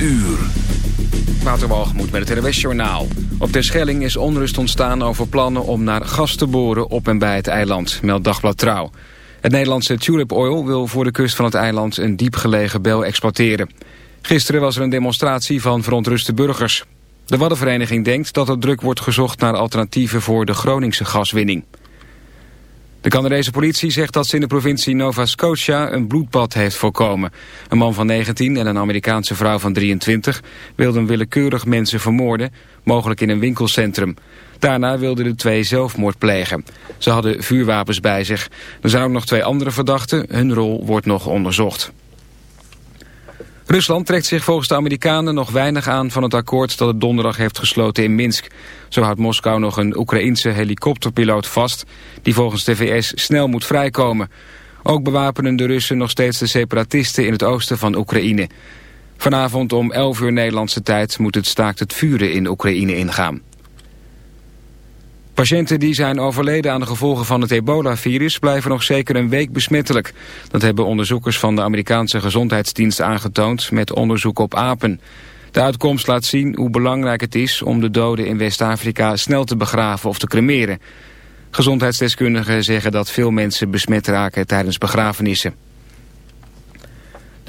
uur. Waterwalgemoed met het RWS Journaal. Op Terschelling is onrust ontstaan over plannen om naar gas te boren op en bij het eiland, meldt Dagblad Trouw. Het Nederlandse Tulip Oil wil voor de kust van het eiland een diepgelegen bel exploiteren. Gisteren was er een demonstratie van verontruste burgers. De Waddenvereniging denkt dat er druk wordt gezocht naar alternatieven voor de Groningse gaswinning. De Canadese politie zegt dat ze in de provincie Nova Scotia een bloedbad heeft voorkomen. Een man van 19 en een Amerikaanse vrouw van 23 wilden willekeurig mensen vermoorden, mogelijk in een winkelcentrum. Daarna wilden de twee zelfmoord plegen. Ze hadden vuurwapens bij zich. Er zijn ook nog twee andere verdachten. Hun rol wordt nog onderzocht. Rusland trekt zich volgens de Amerikanen nog weinig aan van het akkoord dat het donderdag heeft gesloten in Minsk. Zo houdt Moskou nog een Oekraïense helikopterpiloot vast die volgens de VS snel moet vrijkomen. Ook bewapenen de Russen nog steeds de separatisten in het oosten van Oekraïne. Vanavond om 11 uur Nederlandse tijd moet het staakt het vuren in Oekraïne ingaan. Patiënten die zijn overleden aan de gevolgen van het ebola-virus blijven nog zeker een week besmettelijk. Dat hebben onderzoekers van de Amerikaanse Gezondheidsdienst aangetoond met onderzoek op apen. De uitkomst laat zien hoe belangrijk het is om de doden in West-Afrika snel te begraven of te cremeren. Gezondheidsdeskundigen zeggen dat veel mensen besmet raken tijdens begrafenissen.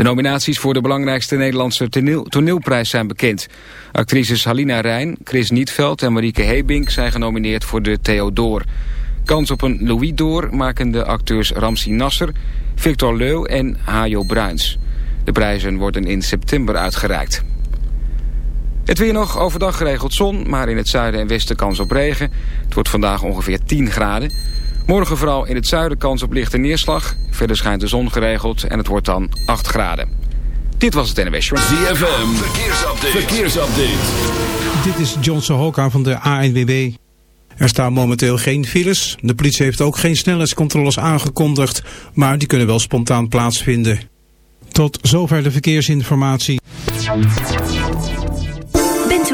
De nominaties voor de belangrijkste Nederlandse toneelprijs zijn bekend. Actrices Halina Rijn, Chris Nietveld en Marieke Hebink zijn genomineerd voor de Theodor. Kans op een Louis d'Or maken de acteurs Ramsi Nasser, Victor Leu en Hajo Bruins. De prijzen worden in september uitgereikt. Het weer nog overdag geregeld zon, maar in het zuiden en westen kans op regen. Het wordt vandaag ongeveer 10 graden. Morgen vooral in het zuiden kans op lichte neerslag. Verder schijnt de zon geregeld en het wordt dan 8 graden. Dit was het NWS Show. ZFM, verkeersupdate. verkeersupdate. Dit is John Sohoka van de ANWB. Er staan momenteel geen files. De politie heeft ook geen snelheidscontroles aangekondigd, maar die kunnen wel spontaan plaatsvinden. Tot zover de verkeersinformatie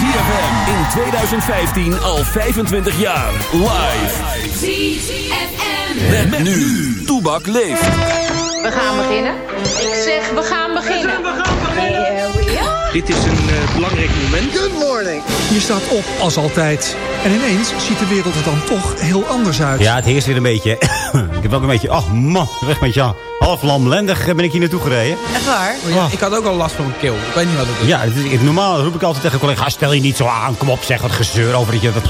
ZFM in 2015 al 25 jaar. Live. ZFM. Met, met nu. Toebak leeft. We gaan beginnen. Ik zeg, we gaan beginnen. We gaan beginnen. Dit is een uh, belangrijk moment. Good morning. Je staat op als altijd. En ineens ziet de wereld er dan toch heel anders uit. Ja, het heerst weer een beetje. ik heb ook een beetje... Ach man, weg met jou half lamlendig ben ik hier naartoe gereden. Echt waar? Oh ja, Ik had ook al last van mijn keel. Ik weet niet wat het is. Ja, is, normaal roep ik altijd tegen collega's... stel je niet zo aan, kom op, zeg wat gezeur over dat je... Dat...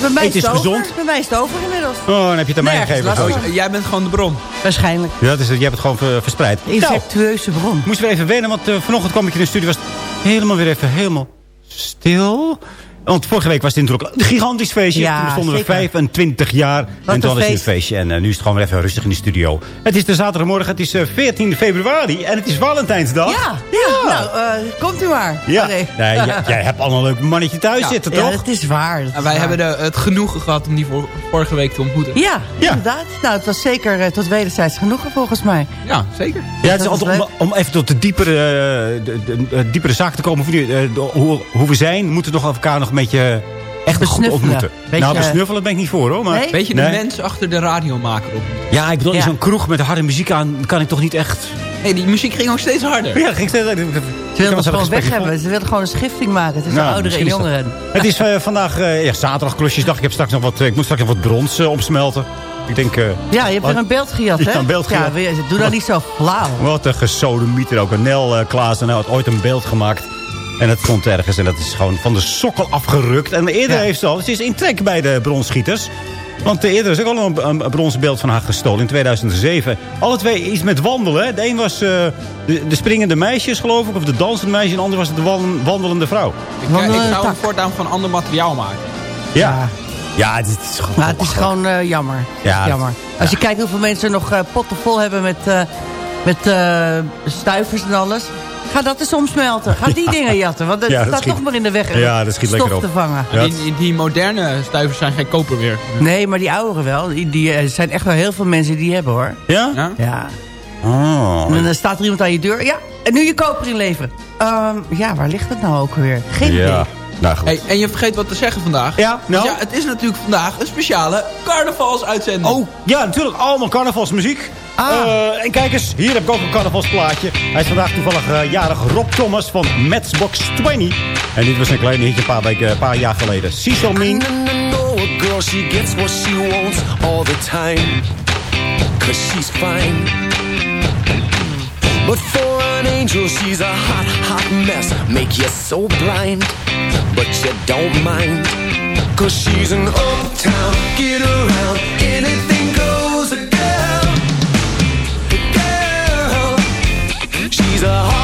Bij mij is het gezond. Bij mij is het over inmiddels. Oh, dan heb je het aan mij gegeven. Oh, jij bent gewoon de bron. Waarschijnlijk. Ja, dat is, jij hebt het gewoon verspreid. Infectueuze bron. Moest weer even wennen, want uh, vanochtend kwam ik in de studio... was helemaal weer even helemaal stil. Want vorige week was het natuurlijk een gigantisch feestje. Ja, toen stonden we zeker. 25 jaar. en toen was het een feest. feestje. En eh, nu is het gewoon weer even rustig in de studio. Het is de zaterdagmorgen. Het is eh, 14 februari. En het is Valentijnsdag. Ja, ja, nou, eh, komt u maar. Ja. Oh, nee. Nee, jij, jij hebt al een leuk mannetje thuis Ja. zitten, Ja, toch? dat is waar. dat En is wij waar. hebben de, het genoegen gehad om die voor, vorige week te ontmoeten. Ja, Ja. inderdaad. Nou, het was zeker eh, tot wederzijds genoegen volgens mij. Ja, zeker. Ja, het is is altijd om, om even tot de diepere, eh, de, de, de diepere zaak te komen. Hoe, nu, eh, de- hoe, hoe we zijn, moeten we nog elkaar nog een beetje echt goed Besnuffelen. ontmoeten. Beetje, nou, besnuffelen ben ik niet voor hoor. Maar, Nee? Beetje de Nee. mens achter de radiomaker op. Ja, ik bedoel, in Ja. zo'n kroeg met harde muziek aan kan ik toch niet echt... Hey, die muziek ging ook steeds harder. Ja, ging steeds... Ze wilden het gewoon weg hebben. Ze wilden gewoon een schifting maken tussen Nou, ouderen en jongeren. Het is eh, vandaag uh, ja, zaterdag klusjesdag. Ik, heb straks nog wat, eh, ik moet straks nog wat brons eh, opsmelten. Ik denk... eh, Ja, je hebt wat- er een beeld gejat, hè? Ja, een beeld gejat. doe dat niet zo flauw. Wat een gesodemieter ook. Nel uh, Klaassen had ooit een beeld gemaakt. En het stond ergens. En dat is gewoon van de sokkel afgerukt. En eerder Ja. heeft ze al... Ze is in trek bij de bronschieters. Want uh, eerder is ook al een, een, bronzen beeld van haar gestolen in 2007. Alle twee iets met wandelen. hè. De een was uh, de, de springende meisjes, geloof ik. Of de dansende meisje. En de ander was de wan- wandelende vrouw. Ik, eh, ik zou hem voortaan van ander materiaal maken. Ja. Ja, het is gewoon... Maar het is gewoon uh, jammer. Ja, jammer. Als je kijkt hoeveel mensen nog uh, potten vol hebben met, uh, met stuivers en alles. Ga dat eens omsmelten. Ga die dingen jatten. Want Ja, dat staat schiet- toch maar in de weg. Ja, dat schiet lekker op. te vangen. Ja, Die, moderne stuivers zijn geen koper meer. Nee, maar die ouderen wel. Die, die eh, zijn echt wel heel veel mensen die hebben hoor. Ja? Ja? Oh. En dan staat er iemand aan je deur. Ja, en nu je koper inleveren. Ehm, ja, waar ligt het nou ook weer? Geen idee. Nou goed. Hey, en je vergeet wat te zeggen vandaag. Ja, nou? Ja, het is natuurlijk vandaag een speciale carnavalsuitzending. Oh, ja, natuurlijk. Allemaal carnavalsmuziek. Ah. Eh, en kijk eens, hier heb ik ook een carnavalsplaatje. Hij is vandaag toevallig eh, jarig Rob Thomas van Matchbox 20. En dit was een klein hitje een paar, weken, een paar jaar geleden. Cecil Mean. girl, she gets what she wants all the time. Cause she's fine. But for an angel, she's a hot, hot mess. Make you so blind, but you don't mind. Cause she's an uptown, get around, anything goes, a girl. Girl. She's a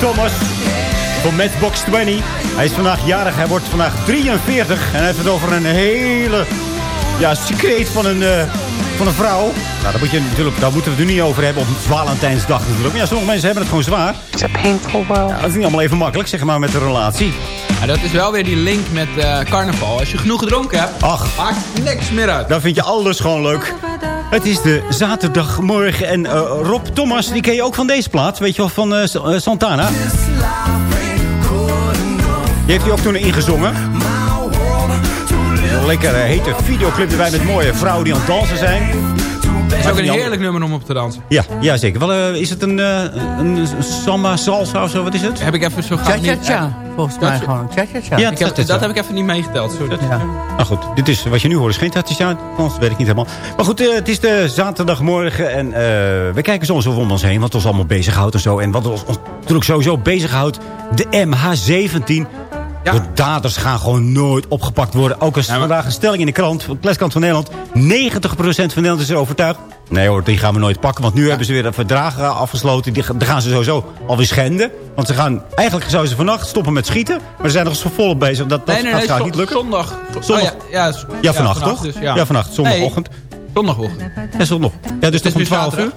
Rob Thomas van Matchbox 20. Hij is vandaag jarig, hij wordt vandaag 43. En hij heeft het over een hele ja, secreet van een, eh, van een vrouw. Nou, daar, moet je natuurlijk, daar moeten we het nu niet over hebben op Valentijnsdag natuurlijk. Maar ja, sommige mensen hebben het gewoon zwaar. It's a painful world. Ja, dat is niet allemaal even makkelijk, zeg maar, met een relatie. Ja, dat is wel weer die link met eh, carnaval. Als je genoeg gedronken hebt, Ach. maakt niks meer uit. Dan vind je alles gewoon leuk. Het is de zaterdagmorgen en eh, Rob Thomas, die ken je ook van deze plaats. Weet je wel, van eh, eh, Santana. Die heeft hij ook toen ingezongen. Een lekker eh, hete videoclip erbij met mooie vrouwen die aan het dansen zijn. Het is ook een heerlijk nummer om op te dansen. Ja, ja zeker. Wel, is het een, eh, een samba, salsa of zo? Wat is het? Heb ik even zo gauw niet... Cha-cha-cha. Volgens mij gewoon. Cha-cha-cha. Ja, Ik heb, cha-cha-cha. dat heb ik even niet meegeteld. Sorry. Ja. Nou goed, dit is wat je nu hoort is geen tatisja. Anders weet ik niet helemaal. Maar goed, eh, het is de zaterdagmorgen. En eh, we kijken soms over om ons heen. Wat ons allemaal bezighoudt en zo. En wat ons, ons natuurlijk sowieso bezighoudt. De MH17. Ja. De daders gaan gewoon nooit opgepakt worden. Ook als Ja, maar- vandaag een stelling in de krant. De Kleskant van Nederland. 90% van Nederland is er overtuigd. Nee hoor, die gaan we nooit pakken. Want nu hebben ze weer een verdrag afgesloten. Die, gaan- die gaan ze sowieso alweer schenden. Want ze gaan, eigenlijk zouden ze vannacht stoppen met schieten. Maar ze zijn nog eens volop bezig. Dat, dat, Nee, nee, nee, gaat zon- niet lukken. zondag. Zondag. Oh, ja, ja, vannacht, toch? dus, ja. vannacht, zondagochtend. Nee, zondagochtend. Ja, zondag. Ja, dus Het is toch om nu 12 uur?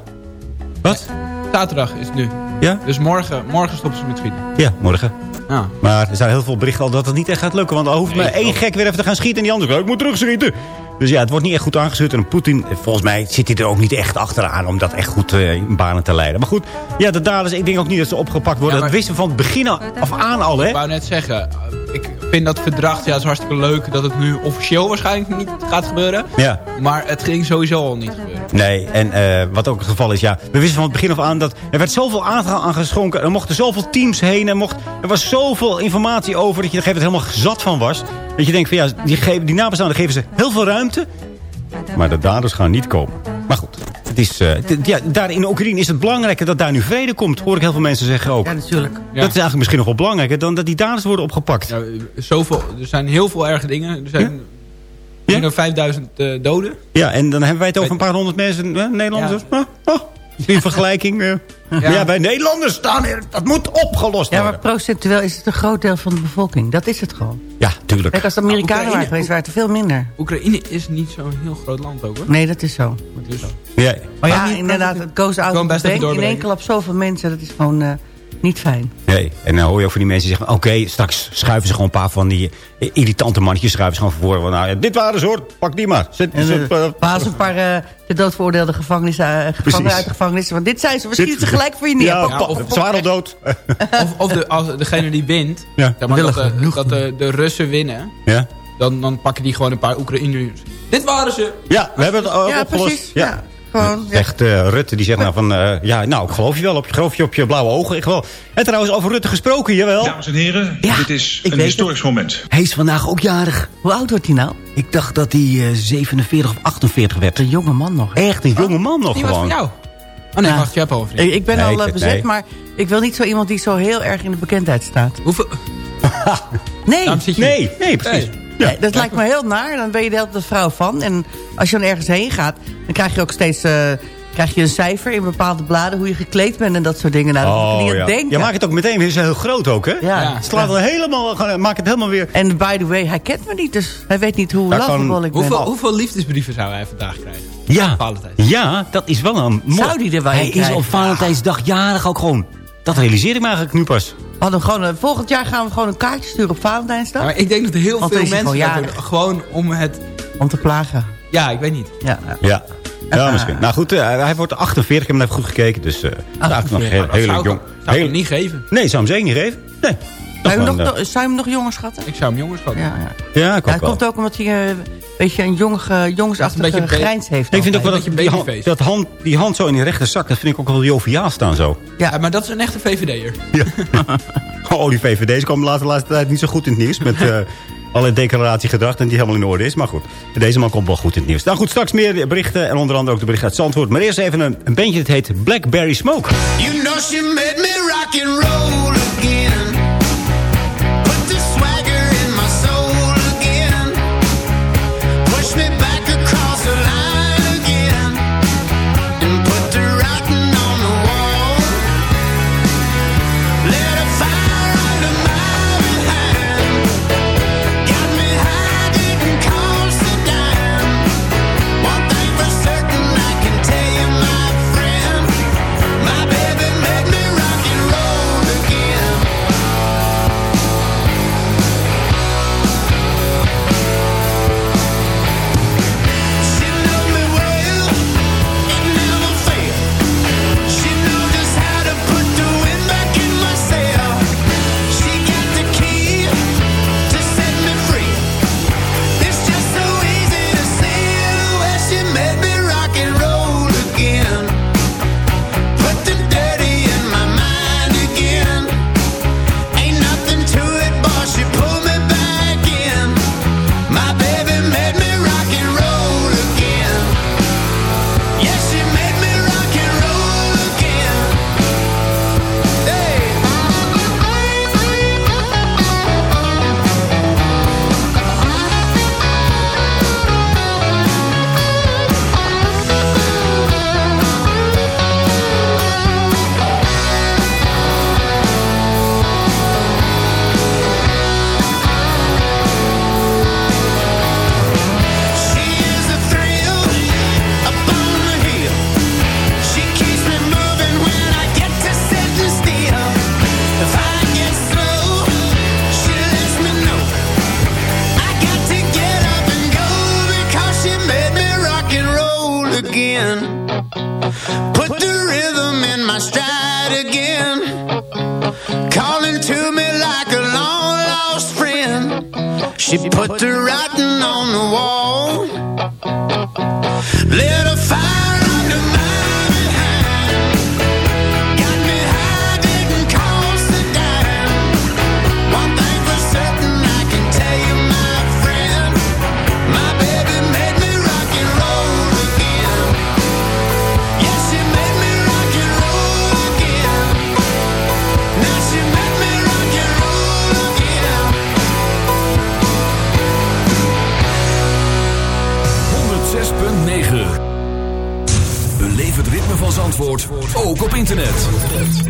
Wat? Zaterdag is het nu. Ja? Dus morgen, morgen stoppen ze met schieten. Ja, morgen. Ja. Maar er zijn heel veel berichten al dat het niet echt gaat lukken. Want dan hoeft maar één gek weer even te gaan schieten en die andere, ik moet terugschieten. Dus ja, het wordt niet echt goed aangezet. En Poetin, volgens mij zit hij er ook niet echt achteraan om dat echt goed eh, in banen te leiden. Maar goed, ja, de daders, ik denk ook niet dat ze opgepakt worden. Ja, maar- Dat wisten we van het begin af aan al, hè? Ik wou net zeggen, ik vind dat verdrag, ja, het is hartstikke leuk dat het nu officieel waarschijnlijk niet gaat gebeuren. Ja. Maar het ging sowieso al niet gebeuren. Nee, en eh, wat ook het geval is, ja, we wisten van het begin af aan dat er werd zoveel aandacht aan geschonken. Er mochten zoveel teams heen. Er, mocht, er was zoveel informatie over dat je er helemaal zat van was. Dat je denkt van ja, die, geven, die nabestaanden geven ze heel veel ruimte. Maar de daders gaan niet komen. Maar goed, het is, eh, ja, daar in Oekraïne is het belangrijker dat daar nu vrede komt. Hoor ik heel veel mensen zeggen ook. Ja, natuurlijk. Ja. Dat is eigenlijk misschien nog wel belangrijker dan dat die daders worden opgepakt. Ja, zoveel, er zijn heel veel erge dingen. Er zijn Ja? meer dan 5000 eh, doden. Ja, en dan hebben wij het over een paar honderd mensen, eh, Nederlanders. Ah, in vergelijking. eh. ja. Ja. wij Nederlanders staan hier. Dat moet opgelost Ja, worden. maar procentueel is het een groot deel van de bevolking. Dat is het gewoon. Ja, tuurlijk. Kijk, als de Amerikanen Oekraïne- waren geweest, waren het er veel minder. Oekraïne is niet zo'n heel groot land ook hoor. Nee, dat is zo. Dus, Ja. Maar ja, inderdaad, het goes out best. In één klap zoveel mensen, dat is gewoon eh, niet fijn. Nee. En dan hoor je ook van die mensen die zeggen... oké, straks schuiven ze gewoon een paar van die eh, irritante mannetjes... schuiven ze gewoon voor. Van, nou, dit waren ze hoor, pak die maar. Zet, En zet, uh, eh, waar een paar uh, de doodveroordeelde gevangenis, uh, gevangenen uit de gevangenis. Want dit zijn ze, we schieten ze gelijk voor je neer. Ja, Ja, of- of, zwaar dood. of of de, als, degene die wint, Ja. zeg maar, dat, de, dat de, de Russen winnen, Ja. dan, dan pakken die gewoon een paar Oekraïners. Dit waren ze! ja, we hebben het opgelost. precies. Ja. Gewoon, ja. Eh, Rutte, die zegt nou van... eh, ja, nou, ik geloof je wel. Op je, geloof je op je blauwe ogen. Ik wel. En trouwens, over Rutte gesproken, jawel. Dames en heren, Ja, dit is een historisch moment. Hij is vandaag ook jarig. Hoe oud wordt hij nou? Ik dacht dat hij eh, 47 of 48 werd. Een jonge man nog. Echt een jonge man nog Die was van gewoon. jou. Oh nee, Ja. wacht, je hebt vriend. Ik, ik ben Nee, al eh, nee. bezet, maar ik wil niet zo iemand die zo heel erg in de bekendheid staat. Hoeveel... Nee. Nee, nee, precies. Nee. Nee, dat lijkt me heel naar. Dan ben je de hele tijd vrouw van. En als je dan ergens heen gaat, dan krijg je ook steeds eh, krijg je een cijfer in bepaalde bladen... hoe je gekleed bent en dat soort dingen. Nou, dat moet je niet Oh, ja. denken. Je maakt het ook meteen weer zo heel groot ook, hè? Ja. Ja. Het slaat wel helemaal, maakt het helemaal weer... En by the way, hij kent me niet, dus hij weet niet hoe kan- lovable ik ben. Hoeveel, hoeveel liefdesbrieven zou hij vandaag krijgen? Ja, ja, dat is wel een mooi. Zou die er wel Hij een is krijgen? op Valentijnsdag jarig ook gewoon. Dat realiseer ik me eigenlijk nu pas. We hadden gewoon, eh, volgend jaar gaan we gewoon een kaartje sturen op Valentijnsdag. Ja, maar ik denk dat heel Want veel mensen gewoon dat doen. gewoon om het... Om te plagen. Ja, ik weet niet. Ja. Ja. Ja, misschien. Nou goed, eh, hij wordt 48. Ik heb hem even goed gekeken. Dus eh eigenlijk nog heel, heel jong. zou ik hem niet geven. Nee, zou hem zeker niet geven. Nee. Zou je, hem nog, eh, zou je hem nog jonger schatten? Ik zou hem jongens gewoon. Ja, ja. Ja, ik ja het wel. komt ook omdat hij eh, een beetje een jongensachtige jongensachtige beetje grijns heeft. Ik vind ook wel dat, Een beetje die, hand, babyface. dat hand, die hand zo in die rechterzak, dat vind ik ook wel joviaal staan zo. Ja, maar dat is een echte VVD'er. Ja. oh, die VVD's komen de laatste, laatste tijd niet zo goed in het nieuws. Met eh alle declaratiegedrag en die helemaal in orde is. Maar goed, deze man komt wel goed in het nieuws. Nou goed, straks meer berichten. En onder andere ook de bericht uit Zandvoort. Maar eerst even een, een bandje dat heet Blackberry Smoke. You know she made me rock and roll again. again. Put the rhythm in my stride again. Calling to me like a long lost friend. She put the writing on the wall. van antwoord, ook op internet.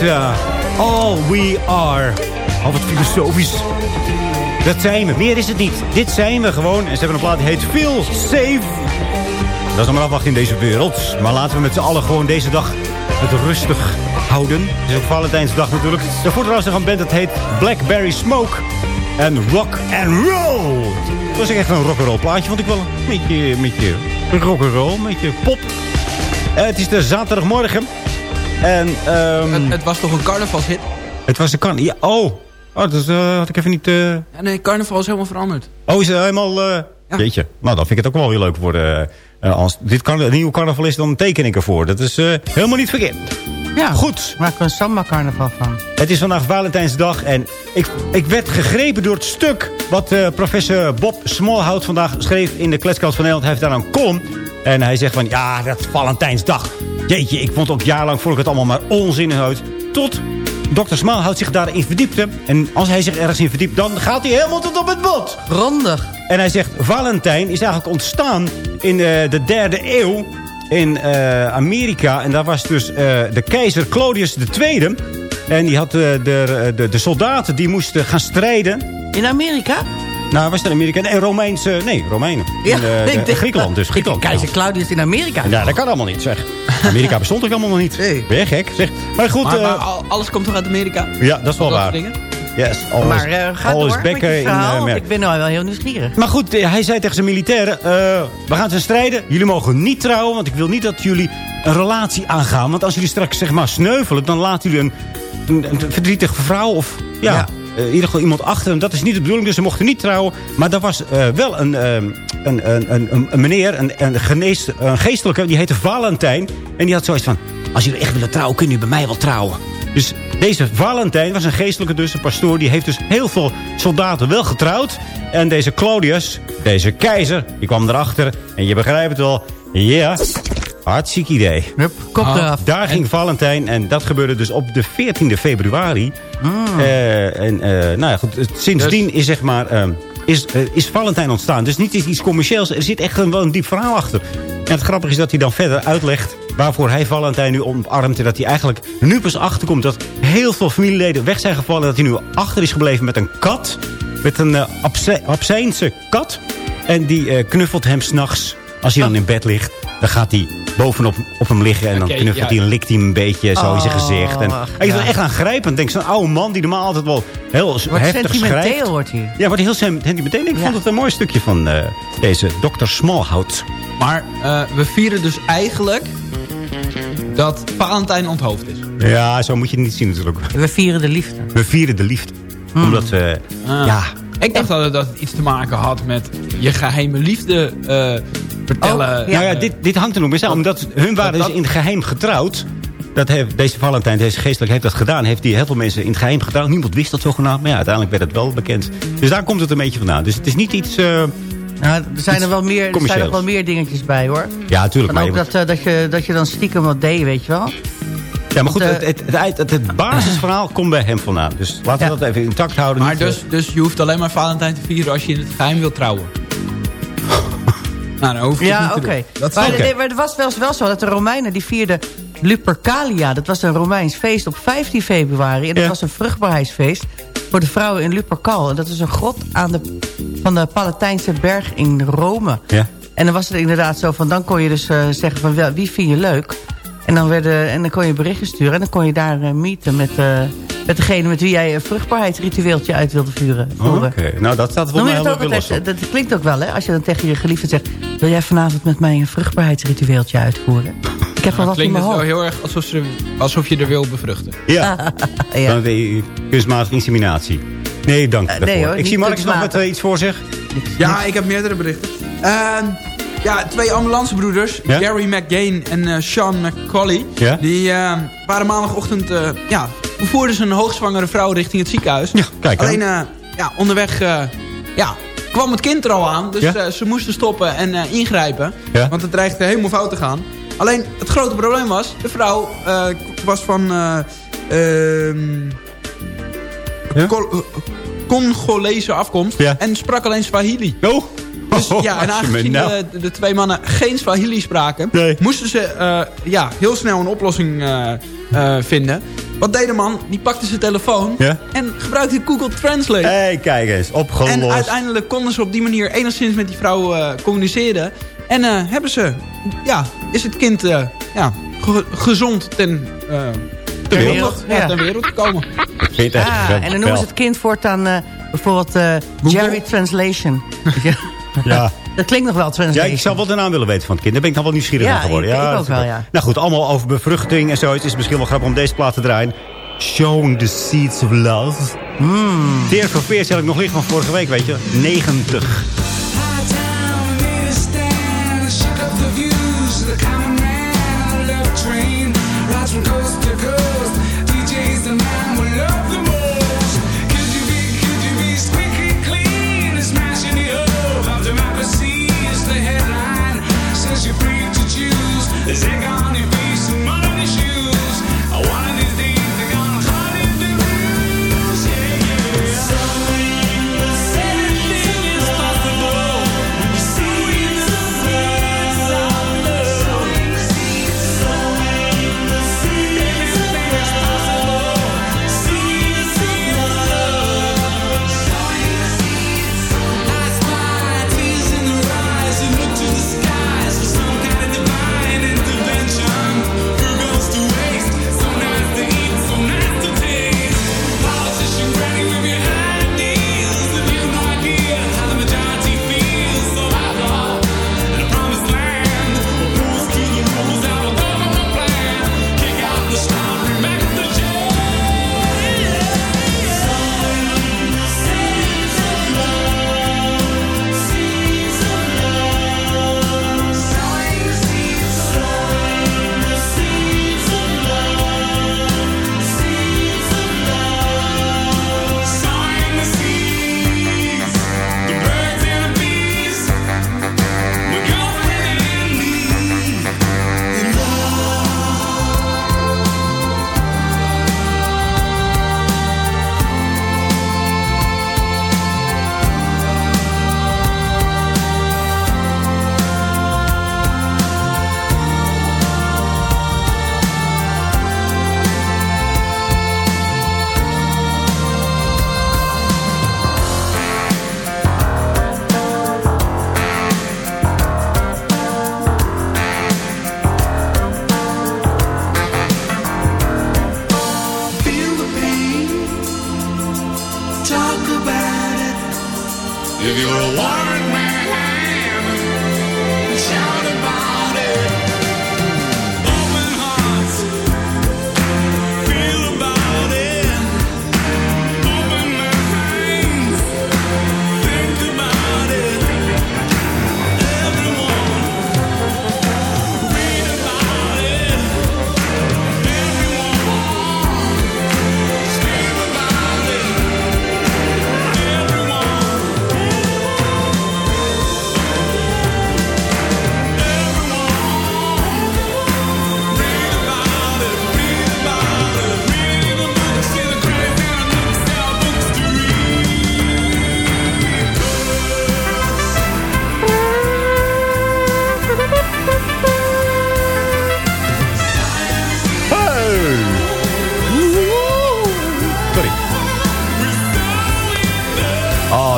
Eh, All We Are. Al wat filosofisch. Dat zijn we. Meer is het niet. Dit zijn we gewoon. En ze hebben een plaat die heet Feel Safe. Dat is allemaal afwachten in deze wereld. Maar laten we met z'n allen gewoon deze dag het rustig houden. Het is ook Valentijnsdag natuurlijk. De trouwens van een band dat heet Blackberry Smoke. En Rock and Roll. Dat was echt een rock and roll plaatje. Want ik wel een beetje, beetje rock and roll, een beetje pop. Eh, het is de zaterdagmorgen. En, ehm, Het, het was toch een carnavalshit? het was kan. Ja, oh. Oh, dat eh, had ik even niet... eh, Ja, nee, carnaval is helemaal veranderd. Oh, is het helemaal... eh Jeetje. Nou, dan vind ik het ook wel weer leuk worden. eh, als dit kan, een nieuwe carnaval is, dan teken ik ervoor. Dat is eh, helemaal niet verkeerd. Ja, Goed. Maak er een samba-carnaval van. Het is vandaag Valentijnsdag en ik, ik werd gegrepen door het stuk... wat eh, professor Bob Smallhout vandaag schreef in de Kletskast van Nederland. Hij heeft daar een column en hij zegt van... ja, dat is Valentijnsdag. Jeetje, ik vond ook jarenlang vond ik het allemaal maar onzin uit. Tot Dr. Smallhout zich daarin verdiepte. En als hij zich ergens in verdiept, dan gaat hij helemaal tot op het bot. Grondig. En hij zegt, Valentijn is eigenlijk ontstaan in eh, de derde eeuw in eh, Amerika. En daar was dus eh, de keizer Claudius II. En die had de, de, de soldaten die moesten gaan strijden. In Amerika? Nou, was het in Amerika? Nee, Romeinse, nee, Romeinen. Ja, in, eh, ik de- denk- Griekenland dus. Ik Griekenland. Keizer Claudius in Amerika. Ja, dat kan allemaal niet, zeg. Amerika bestond ook allemaal nog niet. Nee. Ben je gek? Zeg. Maar goed, Maar, eh, maar alles komt toch uit Amerika? ja, dat is wel Dat waar. Yes, all Maar is, eh, ga all is door back met je eh, in eh, Merk. ik ben nou wel heel nieuwsgierig. Maar goed, eh, hij zei tegen zijn militairen... eh, we gaan ze strijden. Jullie mogen niet trouwen, want ik wil niet dat jullie een relatie aangaan. Want als jullie straks zeg maar sneuvelen... dan laten jullie een, een, een verdrietige vrouw of... ja, Ja. Eh, in ieder geval iemand achter. En dat is niet de bedoeling, dus ze mochten niet trouwen. Maar er was eh, wel een, eh, een, een, een, een, meneer, een, een, genees, een geestelijke... die heette Valentijn. En die had zoiets van... als jullie echt willen trouwen, kunnen jullie bij mij wel trouwen. Dus deze Valentijn was een geestelijke dus, een pastoor. Die heeft dus heel veel soldaten wel getrouwd. En deze Claudius, deze keizer, die kwam erachter. En je begrijpt het wel. Ja, hartstikke idee. Hup, kop Ah. eraf. Daar ging Valentijn en dat gebeurde dus op de 14e februari. Eh, en eh, nou ja, goed, het- sindsdien is zeg maar... eh, is, eh, is Valentijn ontstaan. Dus niet iets commercieels. Er zit echt een, wel een diep verhaal achter. En het grappige is dat hij dan verder uitlegt... waarvoor hij Valentijn nu omarmt. En dat hij eigenlijk nu pas achterkomt... dat heel veel familieleden weg zijn gevallen. Dat hij nu achter is gebleven met een kat. Met een uh, absijnse kat. En die eh, knuffelt hem s'nachts. Als hij dan in bed ligt, dan gaat hij bovenop op hem liggen. En dan knuffelt ja. hij en likt hij hem een beetje zo in zijn Oh, gezicht. En, ach, hij is wel ja. echt aangrijpend. Denk zo'n oude man die normaal altijd wel heel Wordt heftig sentimenteel schrijft. wordt hier. Ja, wordt heel sentimenteel. Ik Ja. vond het een mooi stukje van eh, deze Dr. Smallhout. Maar eh, we vieren dus eigenlijk dat Valentijn onthoofd is. Ja, zo moet je het niet zien natuurlijk. We vieren de liefde. We vieren de liefde. Omdat we... Ah. Ja, Ik dacht dat het, dat het iets te maken had met je geheime liefde eh, vertellen. Oh, ja. Nou ja, dit, dit hangt er nog mee samen. Omdat hun waren dat- dus in het geheim getrouwd. Dat heeft, deze Valentijn, deze geestelijk, heeft dat gedaan. Heeft die heel veel mensen in het geheim getrouwd. Niemand wist dat zogenaamd. Maar ja, uiteindelijk werd het wel bekend. Dus daar komt het een beetje vandaan. Dus het is niet iets... eh, Nou, er zijn er wel meer, er zijn nog wel meer dingetjes bij hoor. ja, natuurlijk. En Maar, ook je- dat, eh, dat, je, dat je dan stiekem wat deed, weet je wel. ja, maar goed, want, het, eh, het, het, het, het basisverhaal komt bij hem vandaan. Dus laten we Ja. dat even intact houden. Maar dus, dus je hoeft alleen maar Valentijn te vieren als je in het geheim wilt trouwen. Nou, hoef Ja, oké. Maar, maar het was wel, wel zo dat de Romeinen die vierden Lupercalia. Dat was een Romeins feest op 15 februari. En dat Ja. was een vruchtbaarheidsfeest voor de vrouwen in Lupercal. En dat is een grot aan de, van de Palatijnse berg in Rome. Ja. En dan was het inderdaad zo van... dan kon je dus eh, zeggen van wel, wie vind je leuk? En dan, werden, en dan kon je berichten sturen. En dan kon je daar eh, meeten met, eh, met degene met wie jij een vruchtbaarheidsritueeltje uit wilde vuren, Oh, voeren. Oké, nou dat staat volgens je mij dat heel los dat klinkt ook wel, hè? Als je dan tegen je geliefde zegt... wil jij vanavond met mij een vruchtbaarheidsritueeltje uitvoeren? Ik heb wel wat in klinkt mijn het zo hoofd. heel erg alsof, ze, alsof je er wil bevruchten. Ja, Ja. dan de kunstmatige inseminatie. Nee, dank Eh, daarvoor. nee hoor, Ik zie Marcus nog met eh, iets voor zich. Ja, ik heb meerdere berichten. Ehm, ja, twee ambulancebroeders, Ja? Gary McGain en eh, Sean McCauley... Ja? die ehm, waren maandagochtend... eh ja, vervoerden ze een hoogzwangere vrouw richting het ziekenhuis. Ja, kijk. Alleen, eh, ja, onderweg... eh, ja, kwam het kind er al aan. Dus Ja? eh, ze moesten stoppen en ingrijpen. Ja? Want het dreigde helemaal fout te gaan. Alleen, het grote probleem was... de vrouw was van... eh, ehm, Ja? Eh, Congolese afkomst. Ja. En sprak alleen Swahili. Oh, Dus ja, en aangezien nou- de, de twee mannen geen Swahili spraken... Nee. moesten ze ja, heel snel een oplossing vinden. Wat deed de man? Die pakte zijn telefoon Ja? en gebruikte Google Translate. Hé, hey, kijk eens, opgelost. en uiteindelijk konden ze op die manier enigszins met die vrouw eh, communiceren. En eh, hebben ze, ja, is het kind eh, ja, ge- gezond ten, eh, ter wereld. wereld, ja, Ja. ter wereld gekomen. Ah, en dan noemen ze het kind voortaan eh Bijvoorbeeld eh, Jerry Translation. Ja. Ja. Dat klinkt nog wel Ja, ik zou wel de naam willen weten van het kind. Daar ben ik dan wel nieuwsgierig Ja, geworden. ik- ik dat ook wel, ja. Nou goed, allemaal over bevruchting en zoiets. is misschien wel grappig om deze plaat te draaien. Showing the Seeds of Love. Mm. Teer van Veers heb ik nog liggen van vorige week, weet je. 90.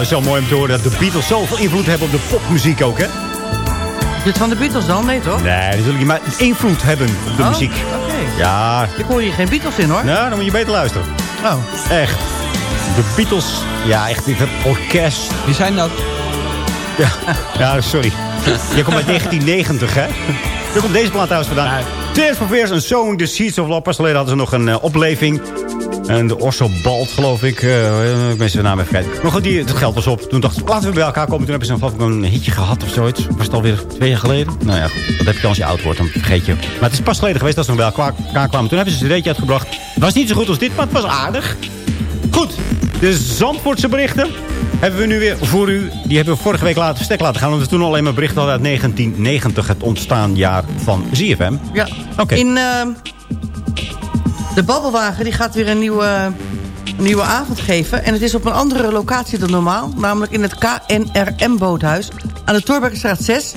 Oh, zo mooi om te horen dat de Beatles zoveel invloed hebben op de popmuziek ook, hè? Dit van de Beatles dan? Nee, toch? Nee, natuurlijk niet, maar invloed hebben op de Oh, muziek. Oké. Ja, Ik hoor hier geen Beatles in, hoor. nou, dan moet je beter luisteren. Oh. Echt. De Beatles, ja, echt, dit het orkest. Wie zijn dat? Ja, ja sorry. Je komt uit 1990, hè? Daar komt deze plaat thuis vandaan. Tears for Fears en Sowing the Seeds of Love. Pas geleden hadden ze nog een eh, opleving. En de Orso Balt, geloof ik. eh, ik ben zijn naam even kwijt. Maar goed, die, het geld was op. Toen dacht ik, laten we bij elkaar komen. Toen hebben ze ik een hitje gehad of zoiets. Was het alweer twee jaar geleden? Nou ja, goed. Dat heb je als je oud wordt, dan vergeet je. Maar het is pas geleden geweest dat ze nog bij elkaar kwamen. Toen hebben ze een cd'tje uitgebracht. Het was niet zo goed als dit, maar het was aardig. Goed, de Zandvoortse berichten hebben we nu weer voor u. Die hebben we vorige week laten verstek laten gaan. Want we toen alleen maar berichten hadden uit 1990. Het ontstaanjaar van ZFM. Ja. Oké. In ehm, de Babbelwagen die gaat weer een nieuwe, nieuwe avond geven. En het is op een andere locatie dan normaal. Namelijk in het KNRM-boothuis aan de Torbergenstraat 6.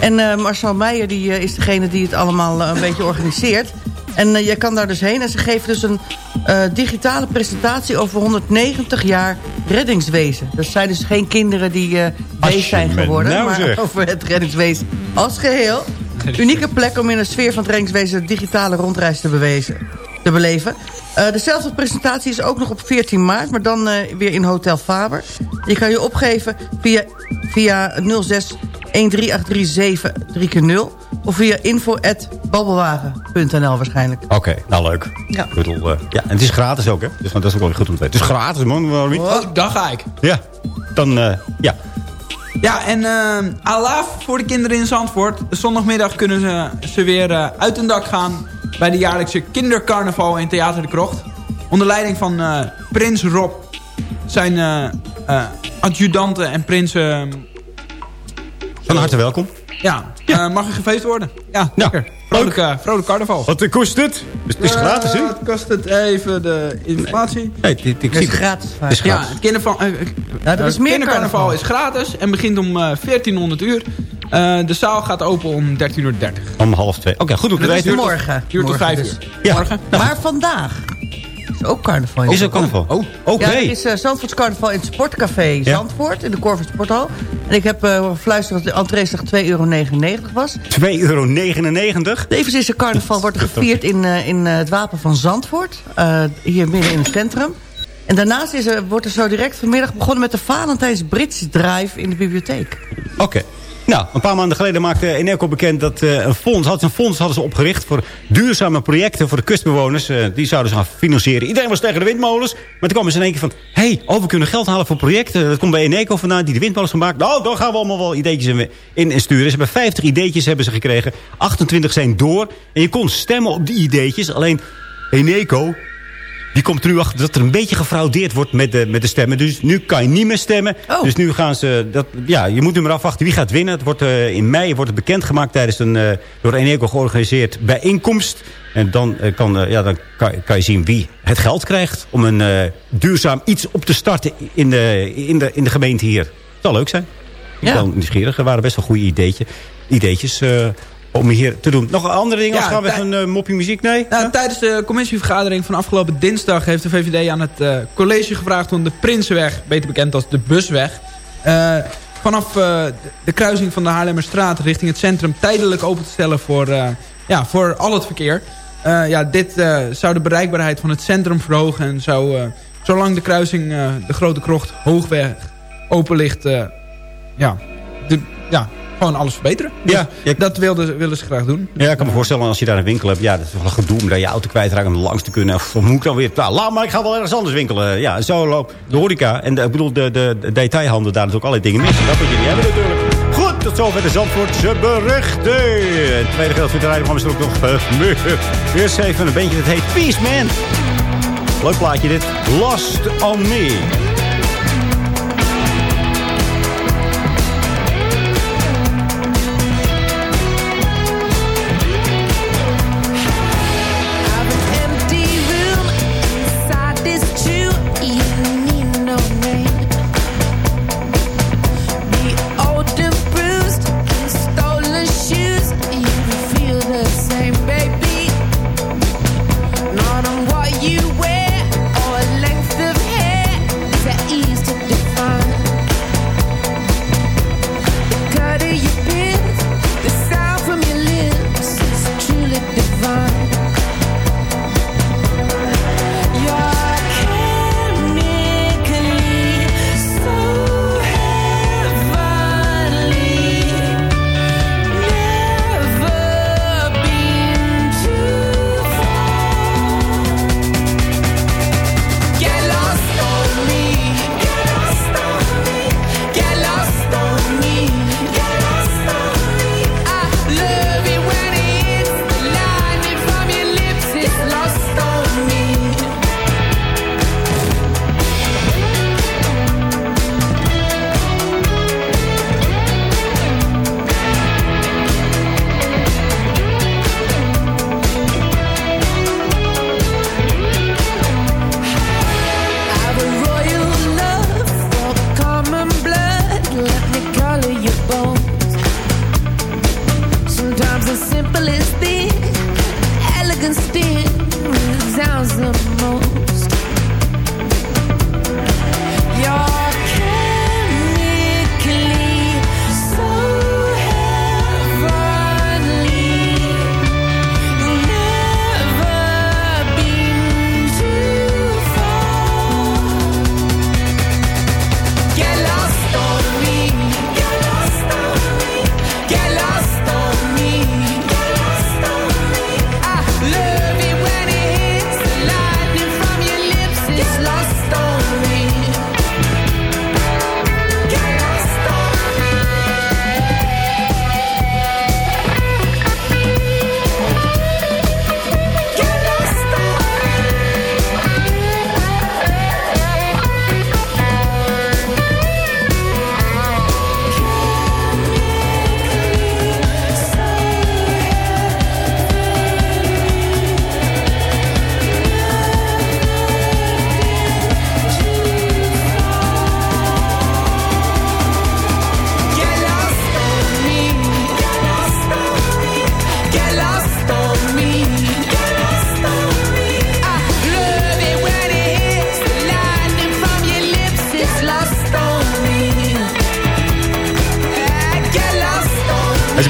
En eh, Marcel Meijer die, eh, is degene die het allemaal eh, een beetje organiseert. En je kan daar dus heen. En ze geven dus een digitale presentatie over 190 jaar reddingswezen. Dat zijn dus geen kinderen die wees zijn geworden. nou maar over het reddingswezen als geheel. Unieke plek om in de sfeer van het reddingswezen... digitale rondreis te bewezen. Te beleven. Eh, dezelfde presentatie is ook nog op 14 maart, maar dan eh, weer in Hotel Faber. Je kan je opgeven via, via 06 13837 3 of via info.babbelwagen.nl waarschijnlijk. Oké, nou leuk. Ja. Ik bedoel, eh, ja, en het is gratis ook, hè? Dus dat is ook wel goed om te weten. Het is gratis, man. Oh, dan ga ik. Ja, dan, eh, ja. Ja, en uh, alaaf voor de kinderen in Zandvoort. Zondagmiddag kunnen ze, ze weer uit hun dak gaan... bij de jaarlijkse kindercarnaval in Theater de Krocht. Onder leiding van eh, Prins Rob. Zijn eh, eh, adjudanten en prinsen... Van harte welkom. ja, mag er gefeest worden. Ja, lekker. Vrolijk, eh, vrolijk carnaval. Wat kost het? Het is gratis, hè? Eh, Wat kost het? Even de informatie. Nee, dit, ik Het zie is gratis. Het is Ja, het kinderval, eh, Ja, er is het meer kindercarnaval carnaval. is gratis en begint om eh 1400 uur. Eh, de zaal gaat open om 13.30 uur. Om half twee. Oké, goed Dat is morgen. Duurt tot Morgen 5 dus. uur. Ja. Morgen. Maar vandaag is ook carnaval. Is er carnaval? Oh. Oké. Ja, is uh, Zandvoorts carnaval in het Sportcafé Zandvoort. In de Corvus Sporthal. En ik heb uh, fluisterd dat de entree slechts 2,99 euro was. 2,99 euro. Tevens is er carnaval wordt er gevierd in, uh, in het Wapen van Zandvoort. Hier midden in het centrum. En daarnaast is er, wordt er zo direct vanmiddag begonnen met de Valentijns Brits Drive in de bibliotheek. Oké. Okay. Nou, een paar maanden geleden maakte Eneco bekend dat uh, een fonds, had een fonds hadden ze opgericht voor duurzame projecten voor de kustbewoners. Uh, die zouden ze gaan financieren. Iedereen was tegen de windmolens. Maar toen kwamen ze in één keer van, hé, hey, oh, we kunnen geld halen voor projecten. Dat komt bij Eneco vandaan, die de windmolens gemaakt. Nou, dan gaan we allemaal wel ideetjes in, in sturen. Ze hebben 50 ideetjes hebben ze gekregen. 28 zijn door. En je kon stemmen op die ideetjes. Alleen Eneco, die komt er nu achter dat er een beetje gefraudeerd wordt met de, met de stemmen. Dus nu kan je niet meer stemmen. Oh. Dus nu gaan ze... Dat, ja, je moet nu maar afwachten wie gaat winnen. Het wordt, uh, in mei wordt het bekendgemaakt tijdens een uh, door Eneco georganiseerd bijeenkomst. En dan, uh, kan, ja, dan kan, kan, je zien wie het geld krijgt... om een duurzaam iets op te starten in de, in de, in de gemeente hier. Het zal leuk zijn. Ik ben ja. nieuwsgierig. Er waren best wel goede ideetje, ideetjes om hier te doen. Nog andere dingen? Ja, gaan we een uh, moppie muziek? Nee? Nou, tijdens de commissievergadering van afgelopen dinsdag... heeft de VVD aan het uh, college gevraagd om de Prinsenweg... beter bekend als de Busweg... Uh, vanaf de kruising van de Haarlemmerstraat richting het centrum... tijdelijk open te stellen voor, ja, voor al het verkeer. ja, dit zou de bereikbaarheid van het centrum verhogen... en zou, zolang de kruising de Grote Krocht Hoogweg open ligt... ja, de, ja, gewoon alles verbeteren. Dus ja, ja, dat wilden, willen ze graag doen. Ja, ik kan me voorstellen als je daar een winkel hebt. Ja, dat is wel een gedoe om daar je auto kwijtraakt om langs te kunnen. Of moet ik dan weer... Nou, laat maar, ik ga wel ergens anders winkelen. Ja, zo loopt de horeca. En de, ik bedoel, de, de, de detailhandel daar natuurlijk allerlei dingen mis. Dat moet je niet hebben natuurlijk. Goed, tot zover de Zandvoortse berichten. Het tweede gedeelte van de rijden is ook nog uh, Eerst even een bandje dat heet Peace Man. Leuk plaatje dit. Lost on Me.